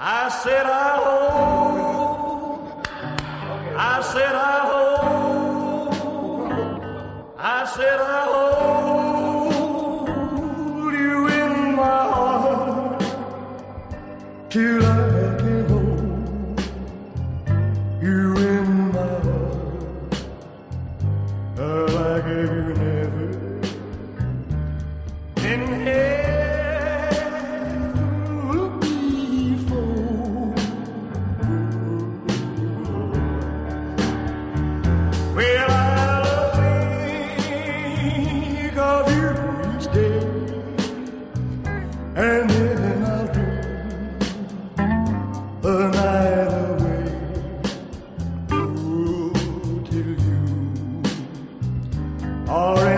I said, I hope. I said, I hope. I said, I hold you in my heart till I can hold you in my heart like you never in hell. and then I'll do the night away Ooh, till you are.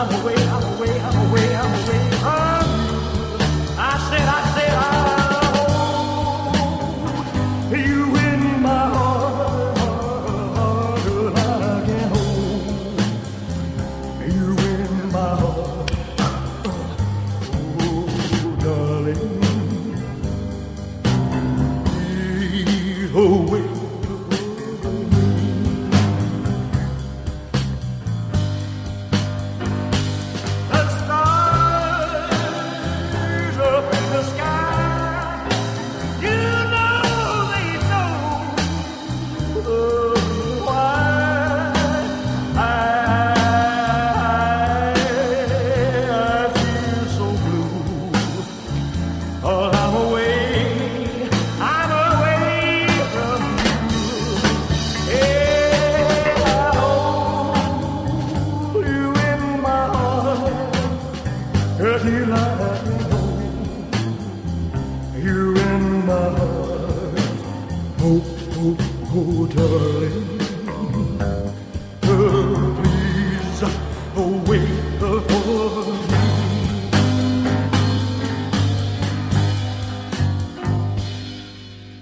I'm away. Oh, darling.